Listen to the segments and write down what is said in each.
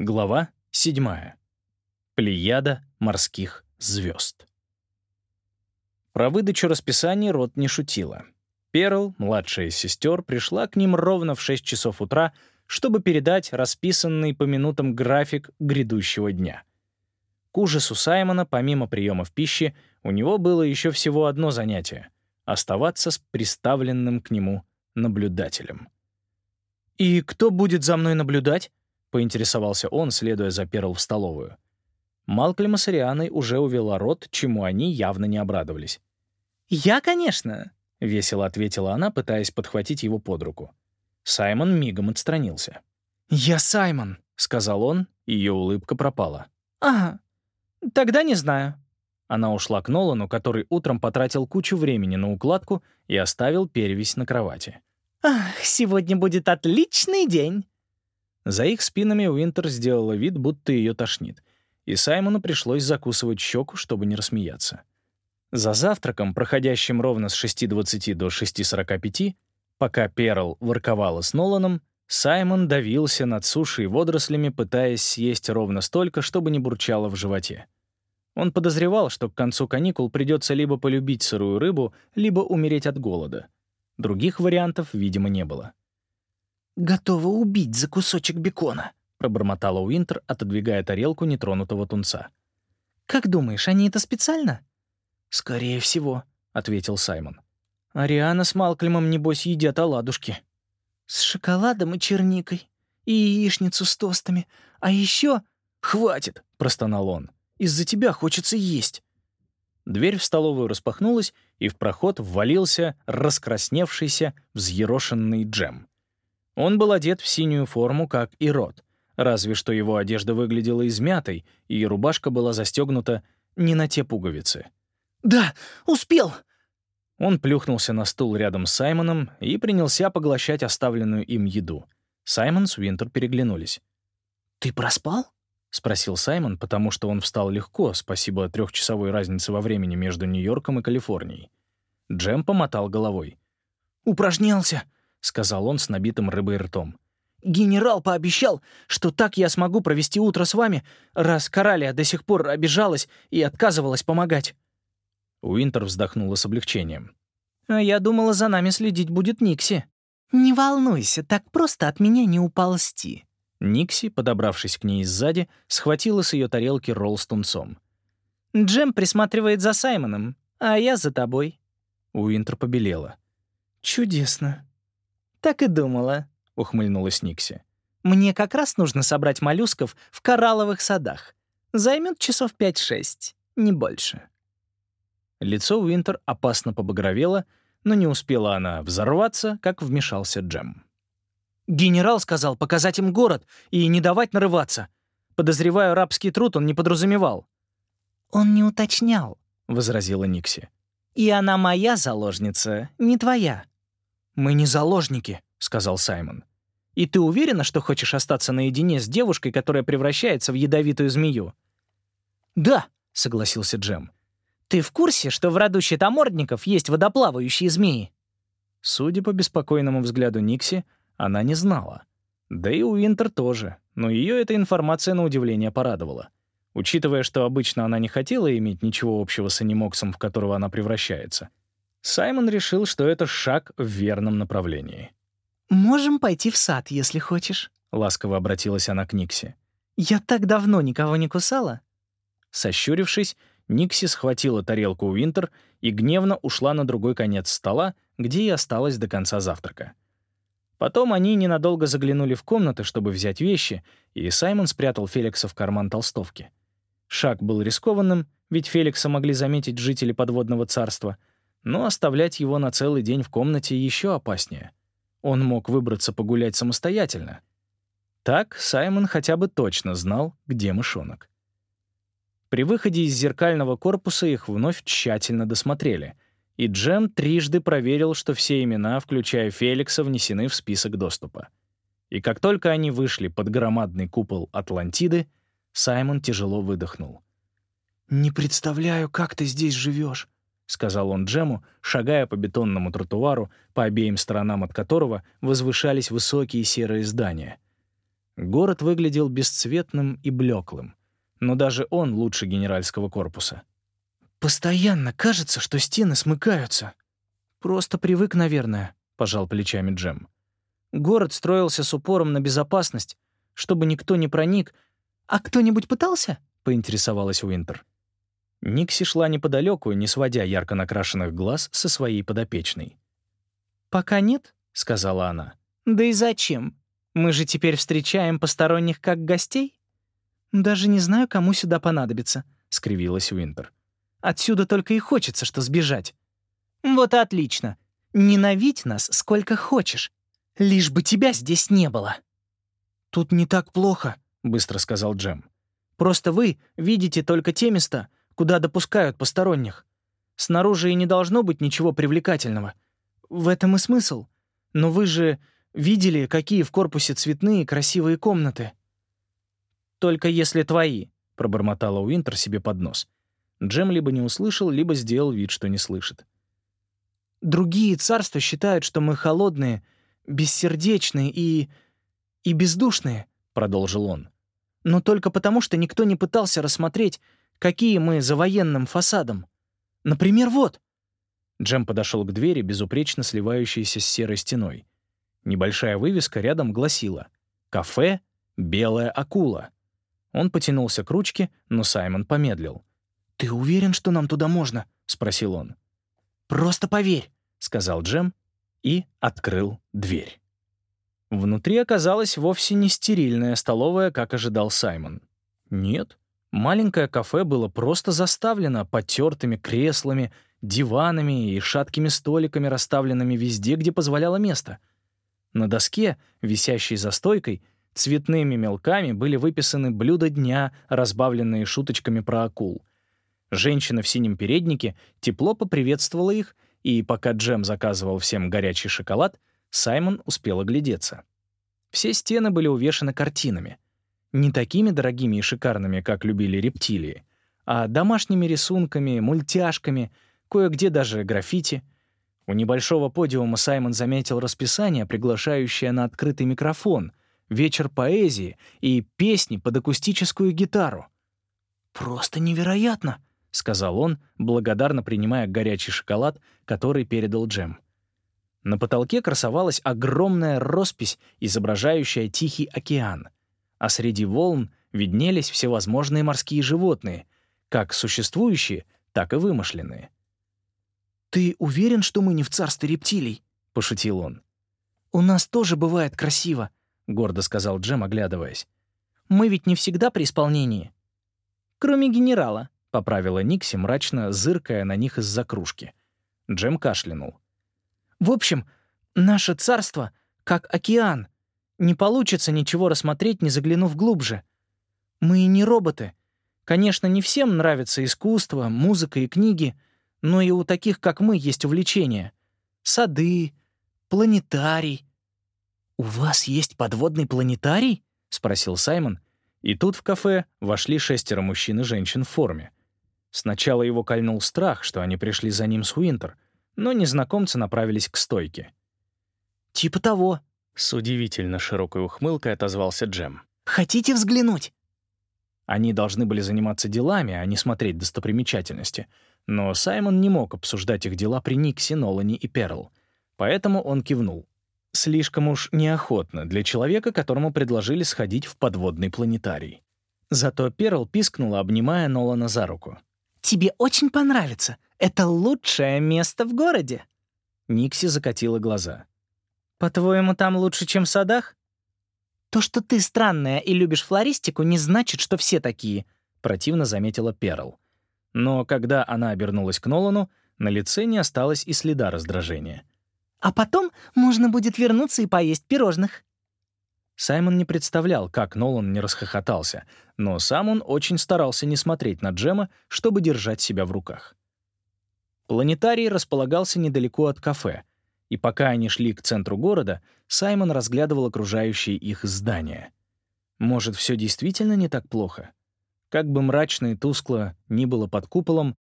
Глава 7. Плеяда морских звезд. Про выдачу расписаний Рот не шутила. Перл, младшая из сестер, пришла к ним ровно в 6 часов утра, чтобы передать расписанный по минутам график грядущего дня. К ужасу Саймона, помимо приемов пищи, у него было еще всего одно занятие — оставаться с приставленным к нему наблюдателем. «И кто будет за мной наблюдать?» — поинтересовался он, следуя за Перл в столовую. Малклема с Арианой уже увела рот, чему они явно не обрадовались. «Я, конечно», — весело ответила она, пытаясь подхватить его под руку. Саймон мигом отстранился. «Я Саймон», — сказал он, ее улыбка пропала. «Ага, тогда не знаю». Она ушла к Нолану, который утром потратил кучу времени на укладку и оставил перевесь на кровати. «Ах, сегодня будет отличный день», за их спинами Уинтер сделала вид, будто ее тошнит, и Саймону пришлось закусывать щеку, чтобы не рассмеяться. За завтраком, проходящим ровно с 6.20 до 6.45, пока Перл ворковала с Ноланом, Саймон давился над сушей и водорослями, пытаясь съесть ровно столько, чтобы не бурчало в животе. Он подозревал, что к концу каникул придется либо полюбить сырую рыбу, либо умереть от голода. Других вариантов, видимо, не было. «Готова убить за кусочек бекона», — пробормотала Уинтер, отодвигая тарелку нетронутого тунца. «Как думаешь, они это специально?» «Скорее всего», — ответил Саймон. «Ариана с Малкольмом, небось, едят оладушки». «С шоколадом и черникой. И яичницу с тостами. А еще...» «Хватит!» — простонал он. «Из-за тебя хочется есть». Дверь в столовую распахнулась, и в проход ввалился раскрасневшийся, взъерошенный джем. Он был одет в синюю форму, как и Рот, разве что его одежда выглядела измятой, и рубашка была застегнута не на те пуговицы. «Да, успел!» Он плюхнулся на стул рядом с Саймоном и принялся поглощать оставленную им еду. Саймон с Уинтер переглянулись. «Ты проспал?» — спросил Саймон, потому что он встал легко, спасибо трехчасовой разнице во времени между Нью-Йорком и Калифорнией. Джем помотал головой. «Упражнялся. — сказал он с набитым рыбой ртом. «Генерал пообещал, что так я смогу провести утро с вами, раз Коралия до сих пор обижалась и отказывалась помогать». Уинтер вздохнула с облегчением. «А я думала, за нами следить будет Никси». «Не волнуйся, так просто от меня не уползти». Никси, подобравшись к ней сзади, схватила с ее тарелки ролл с тунцом. «Джем присматривает за Саймоном, а я за тобой». Уинтер побелела. «Чудесно», «Так и думала», — ухмыльнулась Никси. «Мне как раз нужно собрать моллюсков в коралловых садах. Займет часов пять-шесть, не больше». Лицо Уинтер опасно побагровело, но не успела она взорваться, как вмешался Джем. «Генерал сказал показать им город и не давать нарываться. Подозреваю, рабский труд он не подразумевал». «Он не уточнял», — возразила Никси. «И она моя заложница, не твоя». «Мы не заложники», — сказал Саймон. «И ты уверена, что хочешь остаться наедине с девушкой, которая превращается в ядовитую змею?» «Да», — согласился Джем. «Ты в курсе, что в роду щитомордников есть водоплавающие змеи?» Судя по беспокойному взгляду Никси, она не знала. Да и Уинтер тоже, но ее эта информация на удивление порадовала. Учитывая, что обычно она не хотела иметь ничего общего с анимоксом, в которого она превращается, Саймон решил, что это шаг в верном направлении. «Можем пойти в сад, если хочешь», — ласково обратилась она к Никси. «Я так давно никого не кусала». Сощурившись, Никси схватила тарелку Уинтер и гневно ушла на другой конец стола, где и осталась до конца завтрака. Потом они ненадолго заглянули в комнаты, чтобы взять вещи, и Саймон спрятал Феликса в карман толстовки. Шаг был рискованным, ведь Феликса могли заметить жители подводного царства — но оставлять его на целый день в комнате еще опаснее. Он мог выбраться погулять самостоятельно. Так Саймон хотя бы точно знал, где мышонок. При выходе из зеркального корпуса их вновь тщательно досмотрели, и Джем трижды проверил, что все имена, включая Феликса, внесены в список доступа. И как только они вышли под громадный купол Атлантиды, Саймон тяжело выдохнул. «Не представляю, как ты здесь живешь. — сказал он Джему, шагая по бетонному тротуару, по обеим сторонам от которого возвышались высокие серые здания. Город выглядел бесцветным и блеклым, но даже он лучше генеральского корпуса. «Постоянно кажется, что стены смыкаются. Просто привык, наверное», — пожал плечами Джем. «Город строился с упором на безопасность, чтобы никто не проник. А кто-нибудь пытался?» — поинтересовалась Уинтер. Никси шла неподалеку, не сводя ярко накрашенных глаз со своей подопечной. «Пока нет», — сказала она. «Да и зачем? Мы же теперь встречаем посторонних как гостей?» «Даже не знаю, кому сюда понадобится», — скривилась Уинтер. «Отсюда только и хочется, что сбежать». «Вот отлично. Ненавидь нас сколько хочешь. Лишь бы тебя здесь не было». «Тут не так плохо», — быстро сказал Джем. «Просто вы видите только те места, куда допускают посторонних. Снаружи и не должно быть ничего привлекательного. В этом и смысл. Но вы же видели, какие в корпусе цветные красивые комнаты. «Только если твои», — пробормотала Уинтер себе под нос. Джем либо не услышал, либо сделал вид, что не слышит. «Другие царства считают, что мы холодные, бессердечные и... и бездушные», — продолжил он. «Но только потому, что никто не пытался рассмотреть, какие мы за военным фасадом. Например, вот». Джем подошел к двери, безупречно сливающейся с серой стеной. Небольшая вывеска рядом гласила «Кафе «Белая акула». Он потянулся к ручке, но Саймон помедлил. «Ты уверен, что нам туда можно?» — спросил он. «Просто поверь», — сказал Джем и открыл дверь. Внутри оказалась вовсе не стерильная столовая, как ожидал Саймон. Нет, маленькое кафе было просто заставлено потертыми креслами, диванами и шаткими столиками, расставленными везде, где позволяло место. На доске, висящей за стойкой, цветными мелками были выписаны блюда дня, разбавленные шуточками про акул. Женщина в синем переднике тепло поприветствовала их, и пока Джем заказывал всем горячий шоколад, Саймон успел оглядеться. Все стены были увешаны картинами. Не такими дорогими и шикарными, как любили рептилии, а домашними рисунками, мультяшками, кое-где даже граффити — у небольшого подиума Саймон заметил расписание, приглашающее на открытый микрофон, вечер поэзии и песни под акустическую гитару. «Просто невероятно!» — сказал он, благодарно принимая горячий шоколад, который передал Джем. На потолке красовалась огромная роспись, изображающая Тихий океан, а среди волн виднелись всевозможные морские животные, как существующие, так и вымышленные. «Ты уверен, что мы не в царстве рептилий?» — пошутил он. «У нас тоже бывает красиво», — гордо сказал Джем, оглядываясь. «Мы ведь не всегда при исполнении». «Кроме генерала», — поправила Никси, мрачно зыркая на них из-за кружки. Джем кашлянул. «В общем, наше царство как океан. Не получится ничего рассмотреть, не заглянув глубже. Мы не роботы. Конечно, не всем нравится искусство, музыка и книги — но и у таких, как мы, есть увлечения. Сады, планетарий. «У вас есть подводный планетарий?» — спросил Саймон. И тут в кафе вошли шестеро мужчин и женщин в форме. Сначала его кольнул страх, что они пришли за ним с Уинтер, но незнакомцы направились к стойке. «Типа того», — с удивительно широкой ухмылкой отозвался Джем. «Хотите взглянуть?» Они должны были заниматься делами, а не смотреть достопримечательности — но Саймон не мог обсуждать их дела при Никсе, Нолане и Перл. Поэтому он кивнул. Слишком уж неохотно для человека, которому предложили сходить в подводный планетарий. Зато Перл пискнула, обнимая Нолана за руку. «Тебе очень понравится. Это лучшее место в городе». Никси закатила глаза. «По-твоему, там лучше, чем в садах?» «То, что ты странная и любишь флористику, не значит, что все такие», — противно заметила Перл. Но когда она обернулась к Нолану, на лице не осталось и следа раздражения. «А потом можно будет вернуться и поесть пирожных». Саймон не представлял, как Нолан не расхохотался, но сам он очень старался не смотреть на Джема, чтобы держать себя в руках. Планетарий располагался недалеко от кафе, и пока они шли к центру города, Саймон разглядывал окружающие их здания. Может, все действительно не так плохо? Как бы мрачно и тускло ни было под куполом,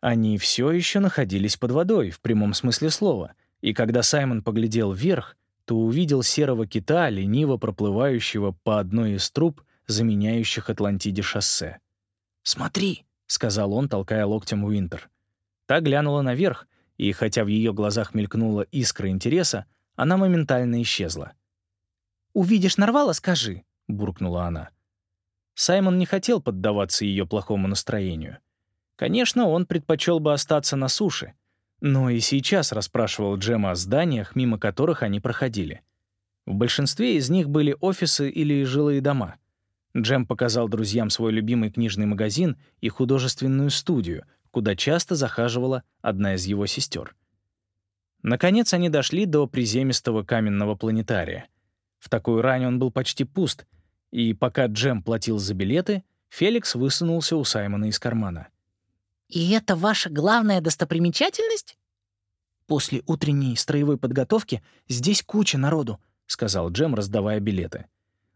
они все еще находились под водой, в прямом смысле слова, и когда Саймон поглядел вверх, то увидел серого кита, лениво проплывающего по одной из труб, заменяющих Атлантиде шоссе. «Смотри», — сказал он, толкая локтем Уинтер. Та глянула наверх, и хотя в ее глазах мелькнула искра интереса, она моментально исчезла. «Увидишь нарвала, скажи», — буркнула она. Саймон не хотел поддаваться ее плохому настроению. Конечно, он предпочел бы остаться на суше, но и сейчас расспрашивал Джема о зданиях, мимо которых они проходили. В большинстве из них были офисы или жилые дома. Джем показал друзьям свой любимый книжный магазин и художественную студию, куда часто захаживала одна из его сестер. Наконец они дошли до приземистого каменного планетария. В такую рань он был почти пуст, и пока Джем платил за билеты, Феликс высунулся у Саймона из кармана. «И это ваша главная достопримечательность?» «После утренней строевой подготовки здесь куча народу», — сказал Джем, раздавая билеты.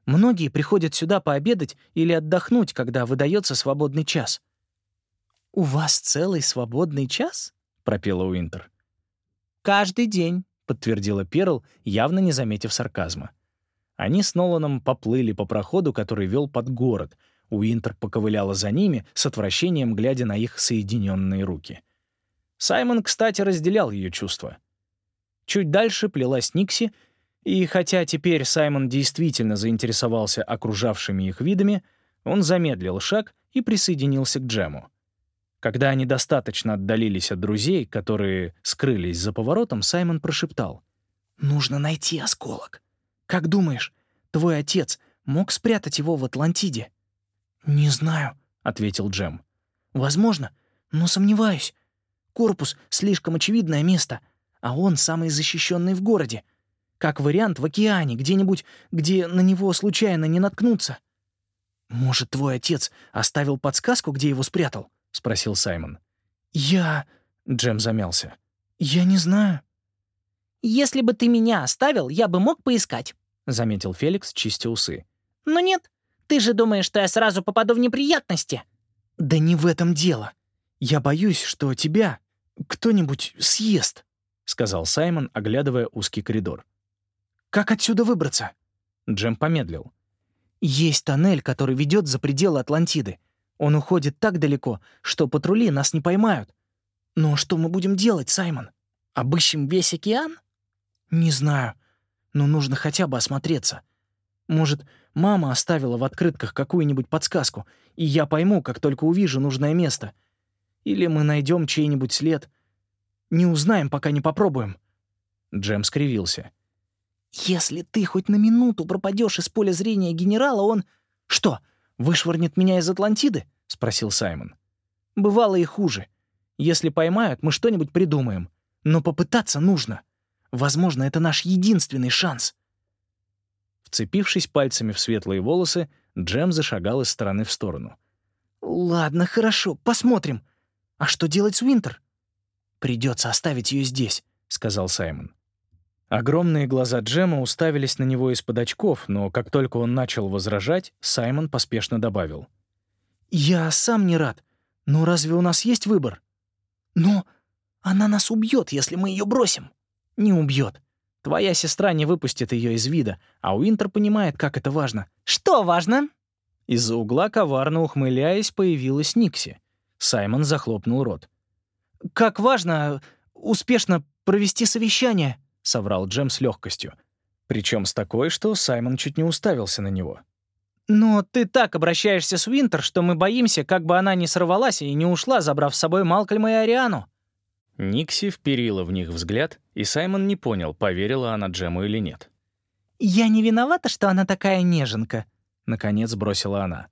«Многие приходят сюда пообедать или отдохнуть, когда выдается свободный час». «У вас целый свободный час?» — пропела Уинтер. «Каждый день», — подтвердила Перл, явно не заметив сарказма. Они с Ноланом поплыли по проходу, который вел под город. Уинтер поковыляла за ними, с отвращением глядя на их соединенные руки. Саймон, кстати, разделял ее чувства. Чуть дальше плелась Никси, и хотя теперь Саймон действительно заинтересовался окружавшими их видами, он замедлил шаг и присоединился к Джему. Когда они достаточно отдалились от друзей, которые скрылись за поворотом, Саймон прошептал. «Нужно найти осколок. Как думаешь, твой отец мог спрятать его в Атлантиде?» «Не знаю», — ответил Джем. «Возможно, но сомневаюсь. Корпус — слишком очевидное место, а он самый защищенный в городе. Как вариант в океане, где-нибудь, где на него случайно не наткнуться». «Может, твой отец оставил подсказку, где его спрятал?» — спросил Саймон. «Я...» — Джем замялся. «Я не знаю». «Если бы ты меня оставил, я бы мог поискать», — заметил Феликс, чистя усы. «Но нет, ты же думаешь, что я сразу попаду в неприятности?» «Да не в этом дело. Я боюсь, что тебя кто-нибудь съест», — сказал Саймон, оглядывая узкий коридор. «Как отсюда выбраться?» Джем помедлил. «Есть тоннель, который ведет за пределы Атлантиды. Он уходит так далеко, что патрули нас не поймают. Но что мы будем делать, Саймон? Обыщем весь океан? Не знаю, но нужно хотя бы осмотреться. Может, мама оставила в открытках какую-нибудь подсказку, и я пойму, как только увижу нужное место. Или мы найдем чей-нибудь след. Не узнаем, пока не попробуем. Джем скривился. «Если ты хоть на минуту пропадешь из поля зрения генерала, он... Что, «Вышвырнет меня из Атлантиды?» — спросил Саймон. «Бывало и хуже. Если поймают, мы что-нибудь придумаем. Но попытаться нужно. Возможно, это наш единственный шанс». Вцепившись пальцами в светлые волосы, Джем зашагал из стороны в сторону. «Ладно, хорошо, посмотрим. А что делать с Уинтер?» «Придется оставить ее здесь», — сказал Саймон. Огромные глаза Джема уставились на него из-под очков, но как только он начал возражать, Саймон поспешно добавил. «Я сам не рад. Но разве у нас есть выбор?» «Но она нас убьет, если мы ее бросим». «Не убьет. Твоя сестра не выпустит ее из вида, а Уинтер понимает, как это важно». «Что важно?» Из-за угла, коварно ухмыляясь, появилась Никси. Саймон захлопнул рот. «Как важно успешно провести совещание», — соврал Джем с легкостью. Причем с такой, что Саймон чуть не уставился на него. «Но ты так обращаешься с Уинтер, что мы боимся, как бы она не сорвалась и не ушла, забрав с собой Малкольма и Ариану». Никси вперила в них взгляд, и Саймон не понял, поверила она Джему или нет. «Я не виновата, что она такая неженка», — наконец бросила она.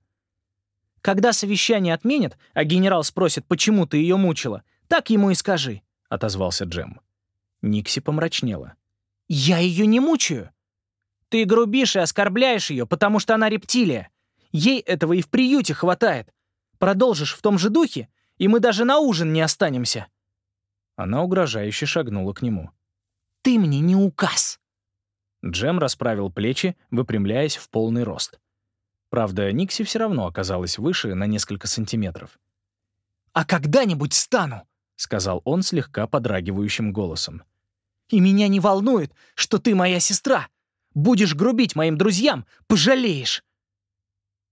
«Когда совещание отменят, а генерал спросит, почему ты ее мучила, так ему и скажи», — отозвался Джем. Никси помрачнела. «Я ее не мучаю. Ты грубишь и оскорбляешь ее, потому что она рептилия. Ей этого и в приюте хватает. Продолжишь в том же духе, и мы даже на ужин не останемся». Она угрожающе шагнула к нему. «Ты мне не указ». Джем расправил плечи, выпрямляясь в полный рост. Правда, Никси все равно оказалась выше на несколько сантиметров. «А когда-нибудь стану!» — сказал он слегка подрагивающим голосом. И меня не волнует, что ты моя сестра. Будешь грубить моим друзьям, пожалеешь!»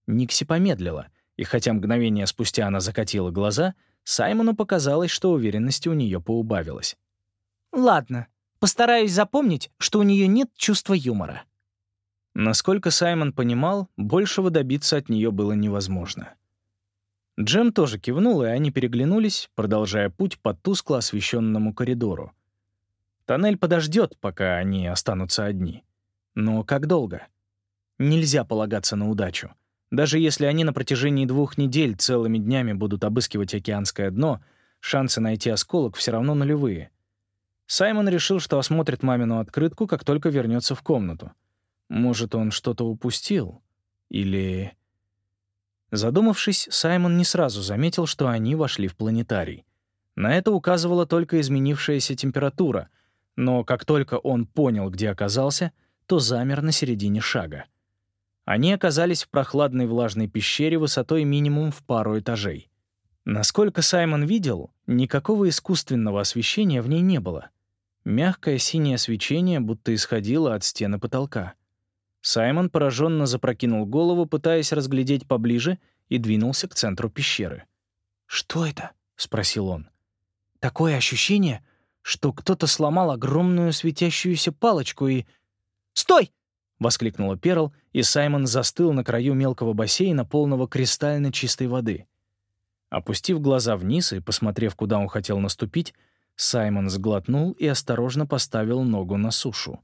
Никси помедлила, и хотя мгновение спустя она закатила глаза, Саймону показалось, что уверенности у нее поубавилось. «Ладно, постараюсь запомнить, что у нее нет чувства юмора». Насколько Саймон понимал, большего добиться от нее было невозможно. Джем тоже кивнул, и они переглянулись, продолжая путь по тускло освещенному коридору. Тоннель подождет, пока они останутся одни. Но как долго? Нельзя полагаться на удачу. Даже если они на протяжении двух недель целыми днями будут обыскивать океанское дно, шансы найти осколок все равно нулевые. Саймон решил, что осмотрит мамину открытку, как только вернется в комнату. Может, он что-то упустил? Или... Задумавшись, Саймон не сразу заметил, что они вошли в планетарий. На это указывала только изменившаяся температура, но как только он понял, где оказался, то замер на середине шага. Они оказались в прохладной влажной пещере высотой минимум в пару этажей. Насколько Саймон видел, никакого искусственного освещения в ней не было. Мягкое синее свечение будто исходило от стены потолка. Саймон пораженно запрокинул голову, пытаясь разглядеть поближе, и двинулся к центру пещеры. «Что это?» — спросил он. «Такое ощущение, что кто-то сломал огромную светящуюся палочку и...» «Стой!» — воскликнула Перл, и Саймон застыл на краю мелкого бассейна, полного кристально чистой воды. Опустив глаза вниз и посмотрев, куда он хотел наступить, Саймон сглотнул и осторожно поставил ногу на сушу.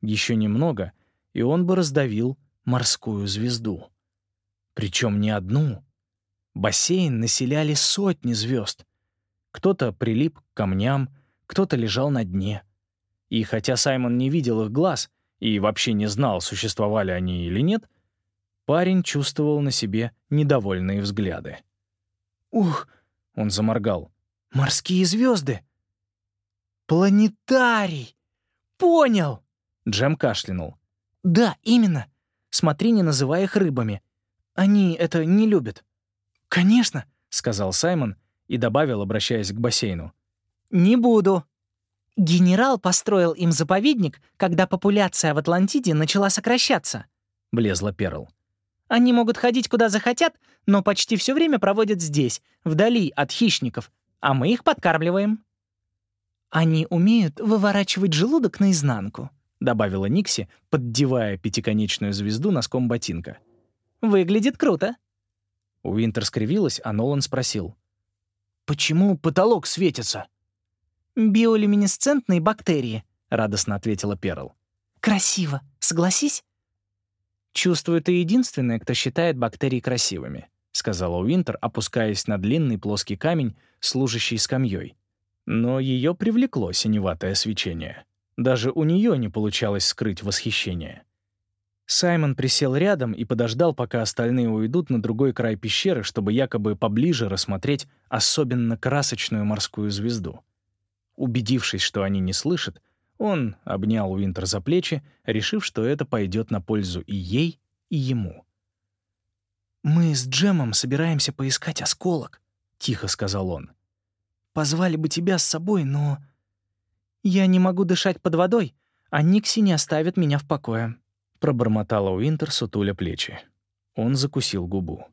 Еще немного, и он бы раздавил морскую звезду. Причем не одну. Бассейн населяли сотни звезд. Кто-то прилип к камням, кто-то лежал на дне. И хотя Саймон не видел их глаз, и вообще не знал, существовали они или нет, парень чувствовал на себе недовольные взгляды. «Ух!» — он заморгал. «Морские звезды! Планетарий! Понял!» Джем кашлянул. «Да, именно. Смотри, не называй их рыбами. Они это не любят». «Конечно», — сказал Саймон и добавил, обращаясь к бассейну. «Не буду». «Генерал построил им заповедник, когда популяция в Атлантиде начала сокращаться», — блезла Перл. «Они могут ходить куда захотят, но почти все время проводят здесь, вдали от хищников, а мы их подкармливаем». «Они умеют выворачивать желудок наизнанку», — добавила Никси, поддевая пятиконечную звезду носком ботинка. «Выглядит круто». Уинтер скривилась, а Нолан спросил. «Почему потолок светится?» «Биолюминесцентные бактерии», — радостно ответила Перл. «Красиво, согласись?» «Чувствую, ты единственная, кто считает бактерии красивыми», — сказала Уинтер, опускаясь на длинный плоский камень, служащий скамьей. Но ее привлекло синеватое свечение. Даже у нее не получалось скрыть восхищение. Саймон присел рядом и подождал, пока остальные уйдут на другой край пещеры, чтобы якобы поближе рассмотреть особенно красочную морскую звезду. Убедившись, что они не слышат, он обнял Уинтер за плечи, решив, что это пойдет на пользу и ей, и ему. «Мы с Джемом собираемся поискать осколок», — тихо сказал он. «Позвали бы тебя с собой, но...» «Я не могу дышать под водой, а Никси не оставит меня в покое», — пробормотала Уинтер, сутуля плечи. Он закусил губу.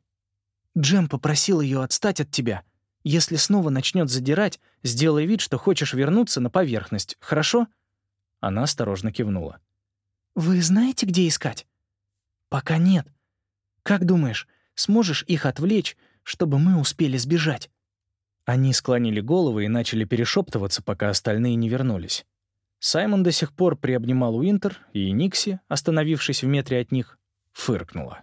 «Джем попросил ее отстать от тебя», если снова начнет задирать, сделай вид, что хочешь вернуться на поверхность, хорошо?» Она осторожно кивнула. «Вы знаете, где искать?» «Пока нет. Как думаешь, сможешь их отвлечь, чтобы мы успели сбежать?» Они склонили головы и начали перешептываться, пока остальные не вернулись. Саймон до сих пор приобнимал Уинтер, и Никси, остановившись в метре от них, фыркнула.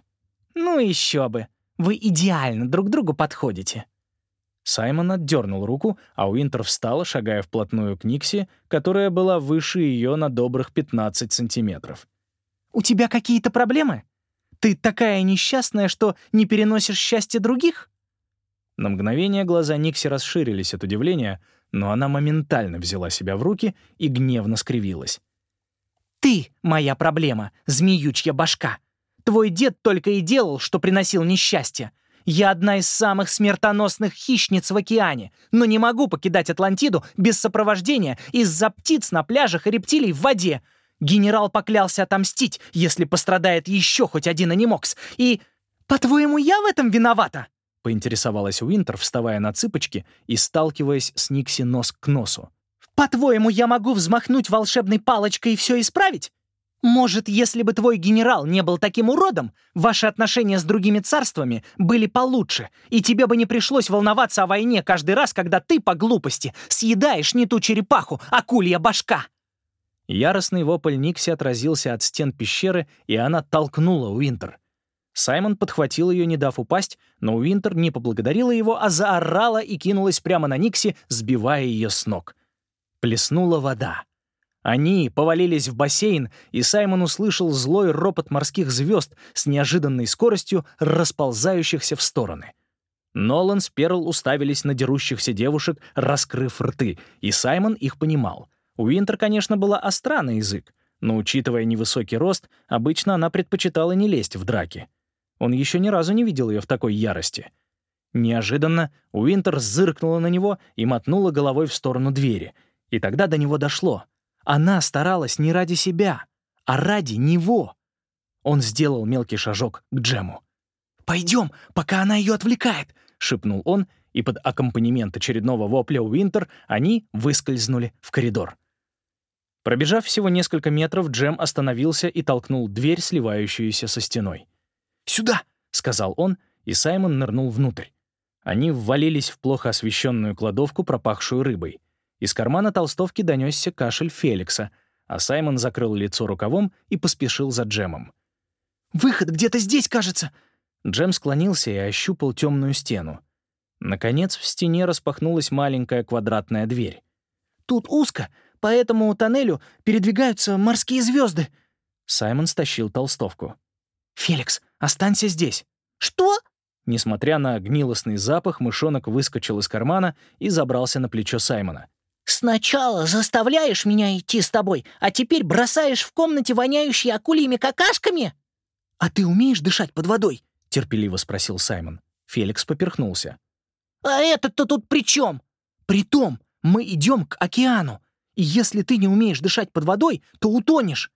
«Ну еще бы! Вы идеально друг другу подходите!» Саймон отдернул руку, а Уинтер встала, шагая вплотную к Никси, которая была выше ее на добрых 15 сантиметров. «У тебя какие-то проблемы? Ты такая несчастная, что не переносишь счастье других?» На мгновение глаза Никси расширились от удивления, но она моментально взяла себя в руки и гневно скривилась. «Ты — моя проблема, змеючья башка! Твой дед только и делал, что приносил несчастье. Я одна из самых смертоносных хищниц в океане, но не могу покидать Атлантиду без сопровождения из-за птиц на пляжах и рептилий в воде. Генерал поклялся отомстить, если пострадает еще хоть один анимокс. И, по-твоему, я в этом виновата?» — поинтересовалась Уинтер, вставая на цыпочки и сталкиваясь с Никси нос к носу. «По-твоему, я могу взмахнуть волшебной палочкой и все исправить? Может, если бы твой генерал не был таким уродом, ваши отношения с другими царствами были получше, и тебе бы не пришлось волноваться о войне каждый раз, когда ты по глупости съедаешь не ту черепаху, а кулья башка!» Яростный вопль Никси отразился от стен пещеры, и она толкнула Уинтер. Саймон подхватил ее, не дав упасть, но Уинтер не поблагодарила его, а заорала и кинулась прямо на Никси, сбивая ее с ног. Плеснула вода. Они повалились в бассейн, и Саймон услышал злой ропот морских звезд с неожиданной скоростью расползающихся в стороны. Нолан с Перл уставились на дерущихся девушек, раскрыв рты, и Саймон их понимал. Уинтер, конечно, была остра на язык, но, учитывая невысокий рост, обычно она предпочитала не лезть в драки. Он еще ни разу не видел ее в такой ярости. Неожиданно Уинтер зыркнула на него и мотнула головой в сторону двери. И тогда до него дошло. Она старалась не ради себя, а ради него. Он сделал мелкий шажок к Джему. «Пойдем, пока она ее отвлекает», — шепнул он, и под аккомпанемент очередного вопля Уинтер они выскользнули в коридор. Пробежав всего несколько метров, Джем остановился и толкнул дверь, сливающуюся со стеной. «Сюда!» — сказал он, и Саймон нырнул внутрь. Они ввалились в плохо освещенную кладовку, пропахшую рыбой. Из кармана толстовки донесся кашель Феликса, а Саймон закрыл лицо рукавом и поспешил за Джемом. «Выход где-то здесь, кажется!» Джем склонился и ощупал темную стену. Наконец, в стене распахнулась маленькая квадратная дверь. «Тут узко, по этому тоннелю передвигаются морские звезды!» Саймон стащил толстовку. «Феликс, останься здесь!» «Что?» Несмотря на гнилостный запах, мышонок выскочил из кармана и забрался на плечо Саймона. «Сначала заставляешь меня идти с тобой, а теперь бросаешь в комнате, воняющей акульями какашками?» «А ты умеешь дышать под водой?» — терпеливо спросил Саймон. Феликс поперхнулся. «А этот-то тут при чем?» «Притом, мы идем к океану, и если ты не умеешь дышать под водой, то утонешь».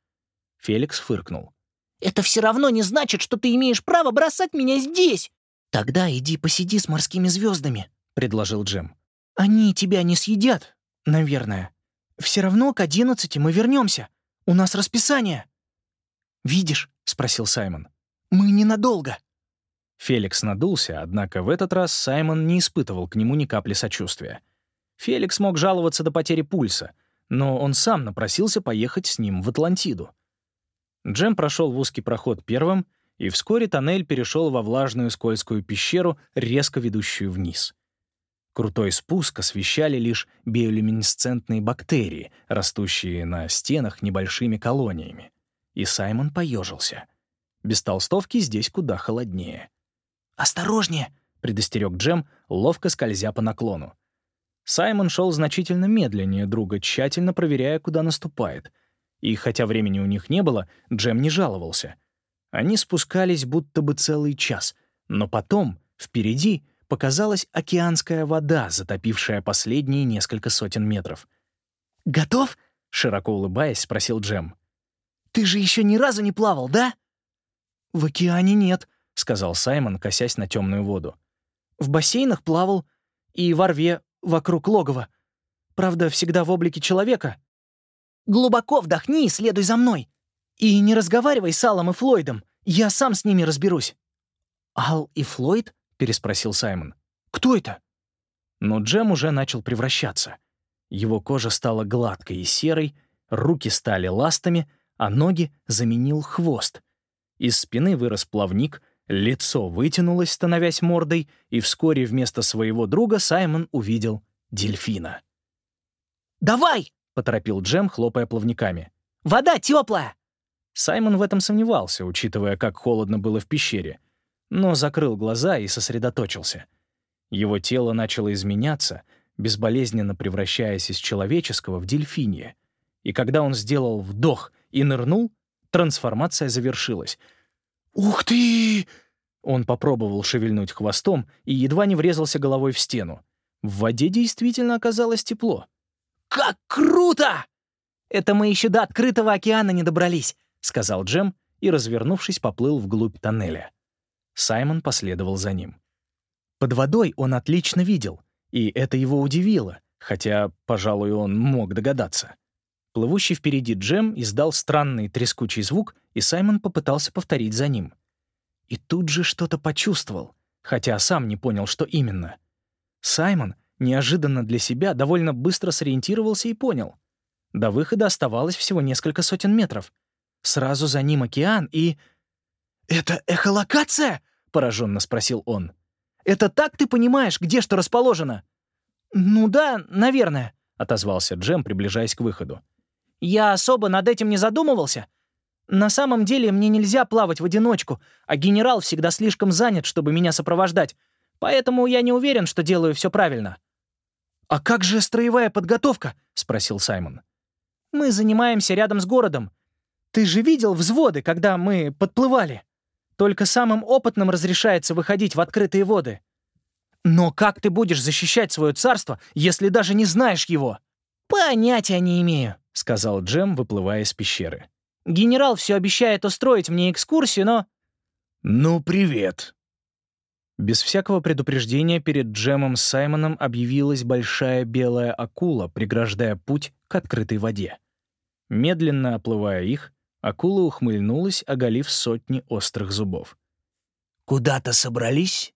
Феликс фыркнул. «Это все равно не значит, что ты имеешь право бросать меня здесь!» «Тогда иди посиди с морскими звездами», — предложил Джем. «Они тебя не съедят, Наверное. Все равно к одиннадцати мы вернемся. У нас расписание. «Видишь?» — спросил Саймон. «Мы ненадолго». Феликс надулся, однако в этот раз Саймон не испытывал к нему ни капли сочувствия. Феликс мог жаловаться до потери пульса, но он сам напросился поехать с ним в Атлантиду. Джем прошел в узкий проход первым, и вскоре тоннель перешел во влажную скользкую пещеру, резко ведущую вниз. Крутой спуск освещали лишь биолюминесцентные бактерии, растущие на стенах небольшими колониями. И Саймон поежился. Без толстовки здесь куда холоднее. «Осторожнее!» — предостерег Джем, ловко скользя по наклону. Саймон шел значительно медленнее друга, тщательно проверяя, куда наступает. И хотя времени у них не было, Джем не жаловался. Они спускались будто бы целый час, но потом, впереди, показалась океанская вода, затопившая последние несколько сотен метров. «Готов?» — широко улыбаясь, спросил Джем. «Ты же еще ни разу не плавал, да?» «В океане нет», — сказал Саймон, косясь на темную воду. «В бассейнах плавал и во рве вокруг логова. Правда, всегда в облике человека». «Глубоко вдохни и следуй за мной. И не разговаривай с Аллом и Флойдом, я сам с ними разберусь». «Ал и Флойд?» — переспросил Саймон. «Кто это?» Но Джем уже начал превращаться. Его кожа стала гладкой и серой, руки стали ластами, а ноги заменил хвост. Из спины вырос плавник, лицо вытянулось, становясь мордой, и вскоре вместо своего друга Саймон увидел дельфина. «Давай!» — поторопил Джем, хлопая плавниками. «Вода теплая!» Саймон в этом сомневался, учитывая, как холодно было в пещере, но закрыл глаза и сосредоточился. Его тело начало изменяться, безболезненно превращаясь из человеческого в дельфинье. И когда он сделал вдох и нырнул, трансформация завершилась. «Ух ты!» Он попробовал шевельнуть хвостом и едва не врезался головой в стену. В воде действительно оказалось тепло. «Как круто!» «Это мы еще до открытого океана не добрались», — сказал Джем и, развернувшись, поплыл вглубь тоннеля. Саймон последовал за ним. Под водой он отлично видел, и это его удивило, хотя, пожалуй, он мог догадаться. Плывущий впереди Джем издал странный трескучий звук, и Саймон попытался повторить за ним. И тут же что-то почувствовал, хотя сам не понял, что именно. Саймон неожиданно для себя довольно быстро сориентировался и понял. До выхода оставалось всего несколько сотен метров. Сразу за ним океан и... «Это эхолокация?» — пораженно спросил он. «Это так ты понимаешь, где что расположено?» «Ну да, наверное», — отозвался Джем, приближаясь к выходу. «Я особо над этим не задумывался. На самом деле мне нельзя плавать в одиночку, а генерал всегда слишком занят, чтобы меня сопровождать, поэтому я не уверен, что делаю все правильно». «А как же строевая подготовка?» — спросил Саймон. «Мы занимаемся рядом с городом. Ты же видел взводы, когда мы подплывали? Только самым опытным разрешается выходить в открытые воды. Но как ты будешь защищать свое царство, если даже не знаешь его?» «Понятия не имею», — сказал Джем, выплывая из пещеры. Генерал все обещает устроить мне экскурсию, но...» «Ну, привет!» Без всякого предупреждения перед Джемом с Саймоном объявилась большая белая акула, преграждая путь к открытой воде. Медленно оплывая их, акула ухмыльнулась, оголив сотни острых зубов. «Куда-то собрались?»